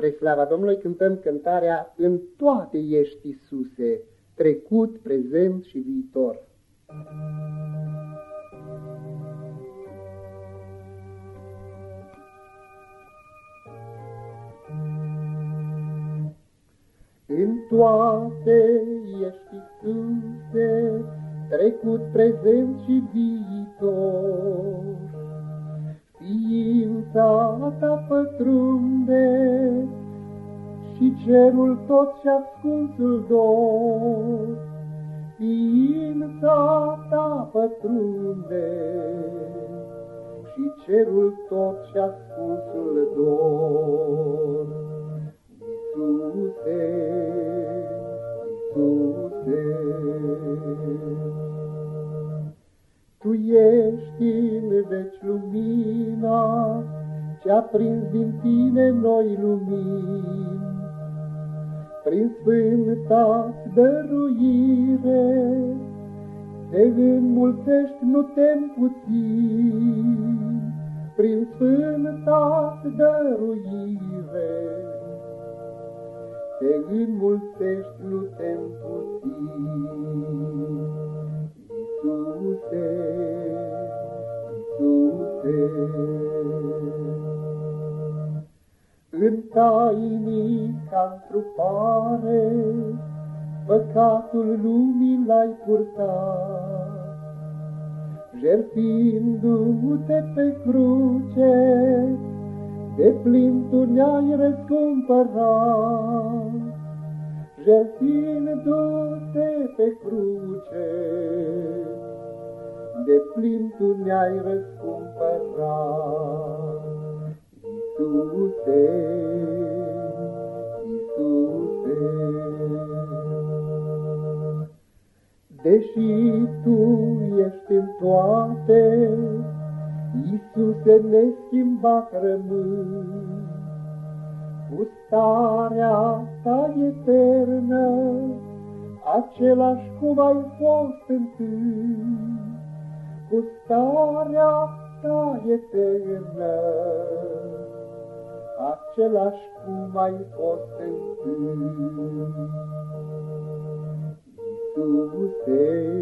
Spre slava Domnului cântăm cântarea În toate ești, Iisuse, trecut, prezent și viitor. În toate ești, Iisuse, trecut, prezent și viitor. Ființa ta pătrunde și cerul tot și ascunsul dor. Ființa ta pătrunde și cerul tot și ascunsul dor. Iisuse, Iisuse, Tu ești în veci lumina, Ce-a prins din tine noi lumini, prin sfânta dăruire, te înmulțești, nu te puțin, prin sfânta dăruire. Te înmulțești, nu te puțin. Iisuse, Iisuse, în tainii ca întrupare, Păcatul lumii l-ai purtat, Jertfindu-te pe cruce, De plin tu ne-ai răscumpărat. Jertfindu-te pe cruce, De plin tu ne-ai răscumpărat. Iisuse, Iisuse. Deși Tu ești în toate, Iisuse neschimbat rămâi, Cu starea Ta eternă, Același cum ai fost întâi, Cu starea Ta eternă, același cum ai fost întâi. Iisuse, Iisuse,